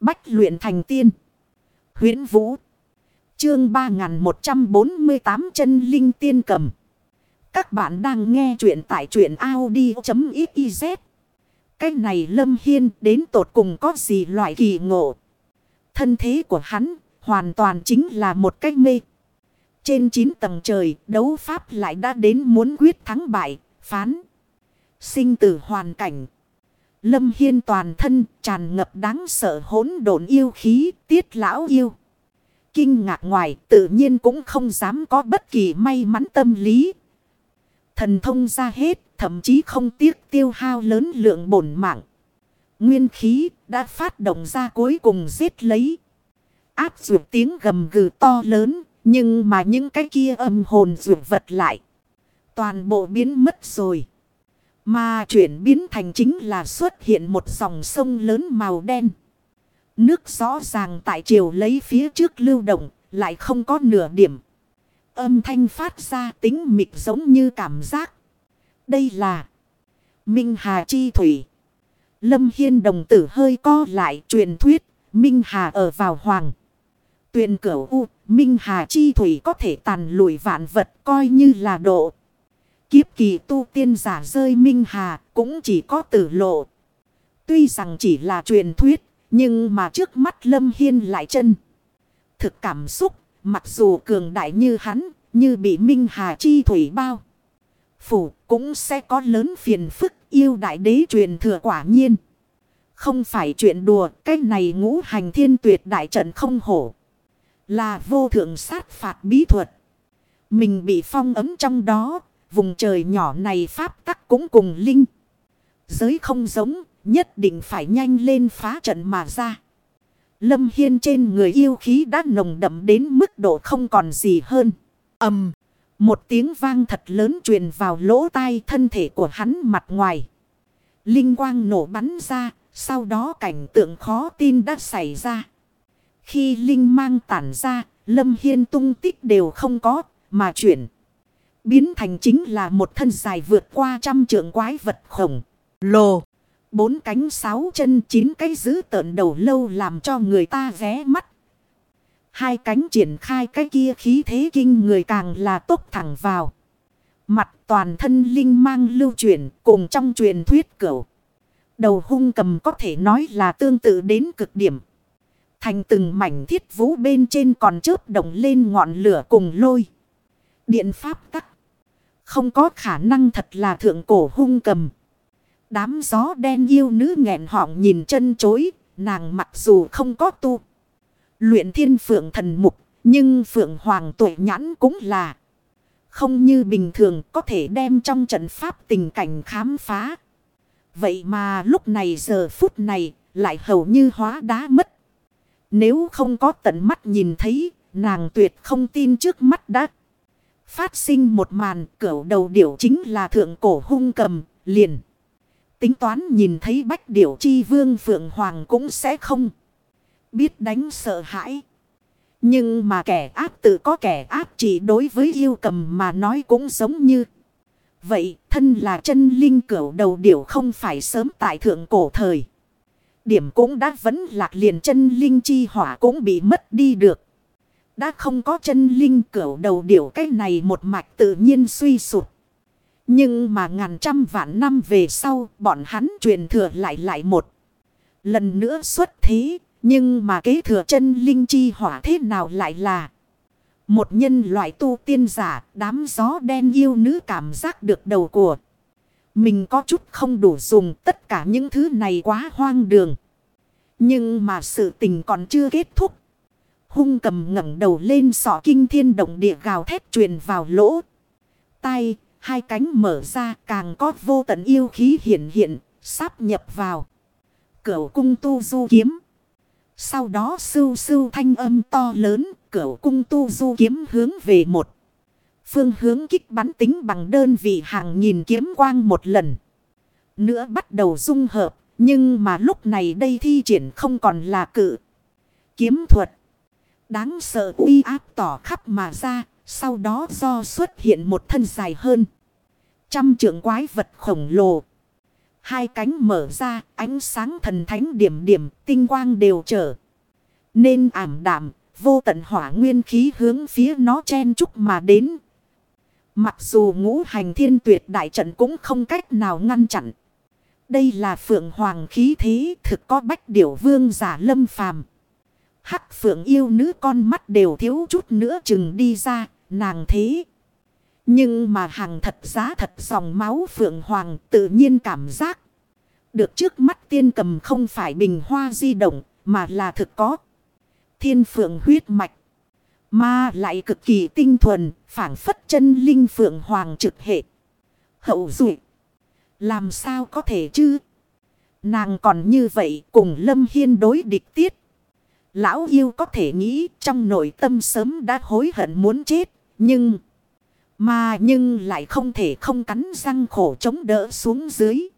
Bách luyện thành tiên. huyễn Vũ. Chương 3148 chân linh tiên cầm. Các bạn đang nghe truyện tại truyện Audi.xyz. Cái này Lâm Hiên đến tột cùng có gì loại kỳ ngộ. Thân thế của hắn hoàn toàn chính là một cách mê. Trên 9 tầng trời đấu pháp lại đã đến muốn quyết thắng bại, phán. Sinh tử hoàn cảnh. Lâm Hiên toàn thân tràn ngập đáng sợ hỗn độn yêu khí, tiết lão yêu. Kinh ngạc ngoài tự nhiên cũng không dám có bất kỳ may mắn tâm lý. Thần thông ra hết, thậm chí không tiếc tiêu hao lớn lượng bổn mạng. Nguyên khí đã phát động ra cuối cùng giết lấy. Áp dụng tiếng gầm gừ to lớn, nhưng mà những cái kia âm hồn dụng vật lại. Toàn bộ biến mất rồi. Mà chuyển biến thành chính là xuất hiện một dòng sông lớn màu đen. Nước rõ ràng tại chiều lấy phía trước lưu động, lại không có nửa điểm. Âm thanh phát ra tính mịt giống như cảm giác. Đây là Minh Hà Chi Thủy. Lâm Hiên đồng tử hơi co lại truyền thuyết, Minh Hà ở vào hoàng. Tuyền cửu U, Minh Hà Chi Thủy có thể tàn lùi vạn vật coi như là độ. Kiếp kỳ tu tiên giả rơi Minh Hà cũng chỉ có tử lộ. Tuy rằng chỉ là truyền thuyết, nhưng mà trước mắt Lâm Hiên lại chân. Thực cảm xúc, mặc dù cường đại như hắn, như bị Minh Hà Chi Thủy bao. Phủ cũng sẽ có lớn phiền phức yêu đại đế truyền thừa quả nhiên. Không phải chuyện đùa, cái này ngũ hành thiên tuyệt đại trận không hổ. Là vô thượng sát phạt bí thuật. Mình bị phong ấm trong đó, vùng trời nhỏ này pháp tắc cũng cùng linh. Giới không giống, nhất định phải nhanh lên phá trận mà ra. Lâm Hiên trên người yêu khí đã nồng đậm đến mức độ không còn gì hơn. ầm Một tiếng vang thật lớn truyền vào lỗ tai thân thể của hắn mặt ngoài. Linh quang nổ bắn ra, sau đó cảnh tượng khó tin đã xảy ra. Khi Linh mang tản ra, Lâm Hiên tung tích đều không có, mà chuyển. Biến thành chính là một thân dài vượt qua trăm trượng quái vật khổng lồ. Bốn cánh sáu chân chín cái giữ tợn đầu lâu làm cho người ta vé mắt. Hai cánh triển khai cái kia khí thế kinh người càng là tốt thẳng vào. Mặt toàn thân linh mang lưu truyền cùng trong truyền thuyết cửu. Đầu hung cầm có thể nói là tương tự đến cực điểm. Thành từng mảnh thiết vũ bên trên còn chớp động lên ngọn lửa cùng lôi. Điện pháp tắc. Không có khả năng thật là thượng cổ hung cầm. Đám gió đen yêu nữ nghẹn họng nhìn chân chối. Nàng mặc dù không có tu. Luyện thiên phượng thần mục. Nhưng phượng hoàng tuổi nhãn cũng là. Không như bình thường có thể đem trong trận pháp tình cảnh khám phá. Vậy mà lúc này giờ phút này lại hầu như hóa đá mất. Nếu không có tận mắt nhìn thấy, nàng tuyệt không tin trước mắt đã. Phát sinh một màn cỡ đầu điểu chính là thượng cổ hung cầm, liền. Tính toán nhìn thấy bách điểu chi vương phượng hoàng cũng sẽ không biết đánh sợ hãi. Nhưng mà kẻ ác tự có kẻ ác chỉ đối với yêu cầm mà nói cũng giống như. Vậy thân là chân linh cửu đầu điểu không phải sớm tại thượng cổ thời. Điểm cũng đã vẫn lạc liền chân linh chi hỏa cũng bị mất đi được. Đã không có chân linh cửu đầu điểu cái này một mạch tự nhiên suy sụt. Nhưng mà ngàn trăm vạn năm về sau, bọn hắn truyền thừa lại lại một. Lần nữa xuất thế. Nhưng mà kế thừa chân linh chi hỏa thế nào lại là. Một nhân loại tu tiên giả, đám gió đen yêu nữ cảm giác được đầu của. Mình có chút không đủ dùng, tất cả những thứ này quá hoang đường. Nhưng mà sự tình còn chưa kết thúc. Hung cầm ngẩng đầu lên sọ kinh thiên động địa gào thét truyền vào lỗ. tay hai cánh mở ra càng có vô tận yêu khí hiện hiện, sắp nhập vào. Cửu cung tu du kiếm. Sau đó sưu sưu thanh âm to lớn, cửu cung tu du kiếm hướng về một. Phương hướng kích bắn tính bằng đơn vị hàng nghìn kiếm quang một lần. Nữa bắt đầu dung hợp, nhưng mà lúc này đây thi triển không còn là cự. Kiếm thuật. Đáng sợ uy áp tỏ khắp mà ra, sau đó do xuất hiện một thân dài hơn. Trăm trưởng quái vật khổng lồ. Hai cánh mở ra, ánh sáng thần thánh điểm điểm, tinh quang đều trở. Nên ảm đạm, vô tận hỏa nguyên khí hướng phía nó chen chúc mà đến. Mặc dù ngũ hành thiên tuyệt đại trận cũng không cách nào ngăn chặn. Đây là phượng hoàng khí thế thực có bách điểu vương giả lâm phàm. Hắc phượng yêu nữ con mắt đều thiếu chút nữa chừng đi ra, nàng thế. Nhưng mà hàng thật giá thật dòng máu phượng hoàng tự nhiên cảm giác. Được trước mắt tiên cầm không phải bình hoa di động mà là thực có. Thiên phượng huyết mạch. Mà lại cực kỳ tinh thuần, phản phất chân linh phượng hoàng trực hệ. Hậu dụ. Làm sao có thể chứ? Nàng còn như vậy cùng Lâm Hiên đối địch tiết. Lão yêu có thể nghĩ trong nội tâm sớm đã hối hận muốn chết. Nhưng... Mà nhưng lại không thể không cắn răng khổ chống đỡ xuống dưới.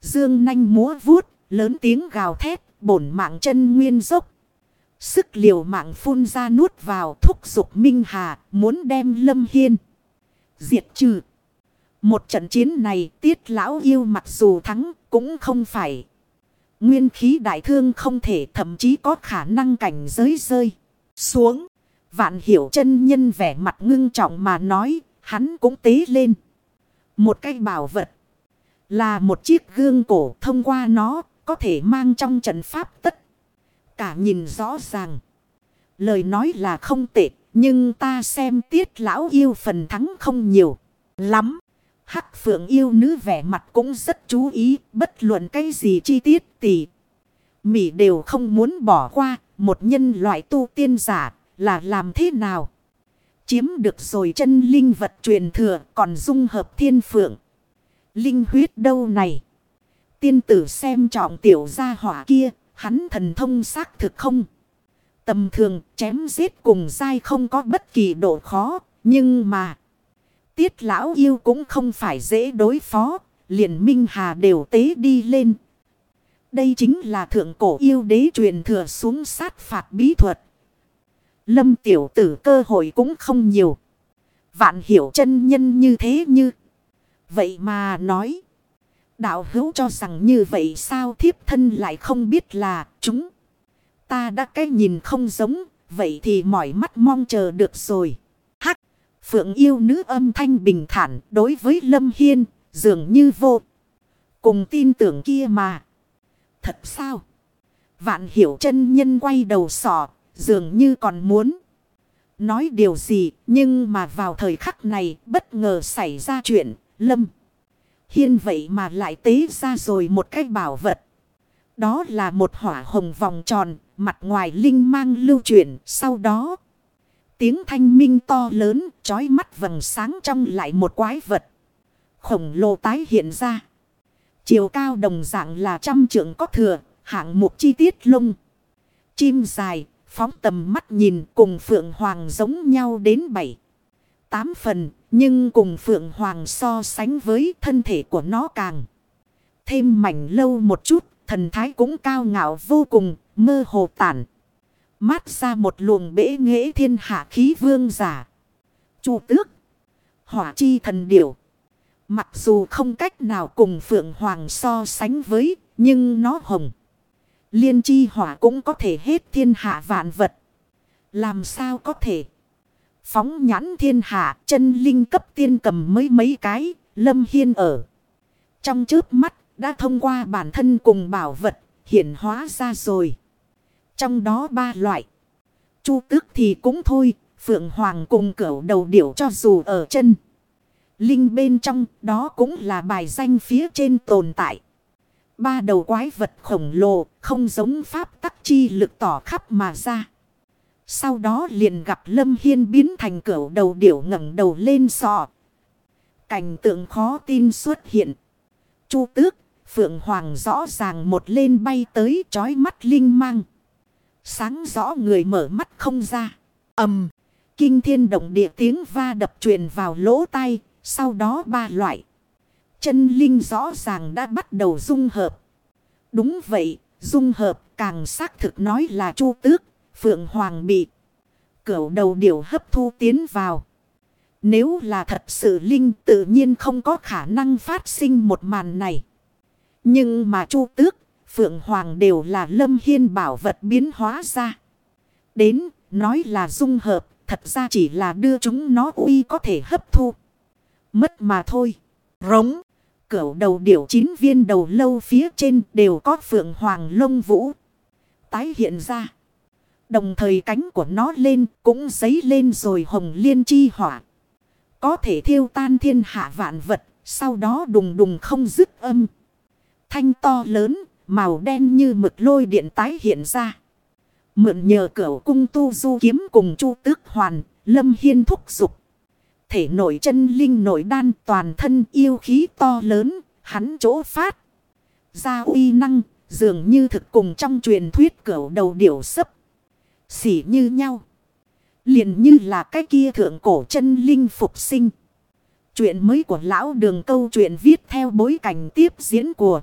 Dương nanh múa vuốt, lớn tiếng gào thét, bổn mạng chân nguyên dốc. Sức liều mạng phun ra nuốt vào thúc dục Minh Hà, muốn đem Lâm Hiên. Diệt trừ. Một trận chiến này tiết lão yêu mặc dù thắng cũng không phải. Nguyên khí đại thương không thể, thậm chí có khả năng cảnh giới rơi. Xuống. Vạn hiểu chân nhân vẻ mặt ngưng trọng mà nói. Hắn cũng tế lên. Một cái bảo vật. Là một chiếc gương cổ thông qua nó. Có thể mang trong trận pháp tất. Cả nhìn rõ ràng. Lời nói là không tệ. Nhưng ta xem tiết lão yêu phần thắng không nhiều. Lắm. Hắc phượng yêu nữ vẻ mặt cũng rất chú ý, bất luận cái gì chi tiết tỉ Mỹ đều không muốn bỏ qua, một nhân loại tu tiên giả là làm thế nào? Chiếm được rồi chân linh vật truyền thừa còn dung hợp thiên phượng. Linh huyết đâu này? Tiên tử xem trọng tiểu gia hỏa kia, hắn thần thông xác thực không? Tầm thường chém giết cùng dai không có bất kỳ độ khó, nhưng mà... Tiết lão yêu cũng không phải dễ đối phó, liền Minh Hà đều tế đi lên. Đây chính là thượng cổ yêu đế truyền thừa xuống sát phạt bí thuật. Lâm tiểu tử cơ hội cũng không nhiều. Vạn hiểu chân nhân như thế như. Vậy mà nói. Đạo hữu cho rằng như vậy sao thiếp thân lại không biết là chúng. Ta đã cái nhìn không giống. Vậy thì mỏi mắt mong chờ được rồi. Phượng yêu nữ âm thanh bình thản đối với Lâm Hiên, dường như vô. Cùng tin tưởng kia mà. Thật sao? Vạn hiểu chân nhân quay đầu sỏ, dường như còn muốn. Nói điều gì, nhưng mà vào thời khắc này bất ngờ xảy ra chuyện, Lâm. Hiên vậy mà lại tế ra rồi một cái bảo vật. Đó là một hỏa hồng vòng tròn, mặt ngoài linh mang lưu chuyển, sau đó... Tiếng thanh minh to lớn, trói mắt vầng sáng trong lại một quái vật. Khổng lồ tái hiện ra. Chiều cao đồng dạng là trăm trượng có thừa, hạng mục chi tiết lông. Chim dài, phóng tầm mắt nhìn cùng Phượng Hoàng giống nhau đến bảy. Tám phần, nhưng cùng Phượng Hoàng so sánh với thân thể của nó càng. Thêm mảnh lâu một chút, thần thái cũng cao ngạo vô cùng, mơ hồ tản. Mát ra một luồng bể nghệ thiên hạ khí vương giả. Chu tước. Hỏa chi thần điểu. Mặc dù không cách nào cùng Phượng Hoàng so sánh với, nhưng nó hồng. Liên chi hỏa cũng có thể hết thiên hạ vạn vật. Làm sao có thể? Phóng nhãn thiên hạ, chân linh cấp tiên cầm mấy mấy cái, lâm hiên ở. Trong trước mắt, đã thông qua bản thân cùng bảo vật, hiển hóa ra rồi. Trong đó ba loại. Chu tước thì cũng thôi. Phượng Hoàng cùng cửu đầu điểu cho dù ở chân. Linh bên trong đó cũng là bài danh phía trên tồn tại. Ba đầu quái vật khổng lồ không giống pháp tắc chi lực tỏ khắp mà ra. Sau đó liền gặp Lâm Hiên biến thành cửu đầu điểu ngẩng đầu lên sọ. Cảnh tượng khó tin xuất hiện. Chu tước, Phượng Hoàng rõ ràng một lên bay tới trói mắt linh mang. Sáng rõ người mở mắt không ra. ầm Kinh thiên động địa tiếng va đập truyền vào lỗ tai. Sau đó ba loại. Chân linh rõ ràng đã bắt đầu dung hợp. Đúng vậy. Dung hợp càng xác thực nói là chu tước. Phượng Hoàng bị. Cửu đầu điều hấp thu tiến vào. Nếu là thật sự linh tự nhiên không có khả năng phát sinh một màn này. Nhưng mà chu tước, phượng hoàng đều là lâm hiên bảo vật biến hóa ra. Đến, nói là dung hợp, thật ra chỉ là đưa chúng nó uy có thể hấp thu. Mất mà thôi. Rống. Cửu đầu điểu chín viên đầu lâu phía trên đều có phượng hoàng lông vũ. Tái hiện ra. Đồng thời cánh của nó lên cũng giấy lên rồi hồng liên chi hỏa. Có thể thiêu tan thiên hạ vạn vật. Sau đó đùng đùng không dứt âm. Thanh to lớn. Màu đen như mực lôi điện tái hiện ra. Mượn nhờ cửa cung tu du kiếm cùng chu tước hoàn. Lâm hiên thúc dục Thể nội chân linh nội đan toàn thân yêu khí to lớn. Hắn chỗ phát. Ra uy năng. Dường như thực cùng trong truyền thuyết cửa đầu điểu sấp xỉ như nhau. liền như là cái kia thượng cổ chân linh phục sinh. Chuyện mới của lão đường câu chuyện viết theo bối cảnh tiếp diễn của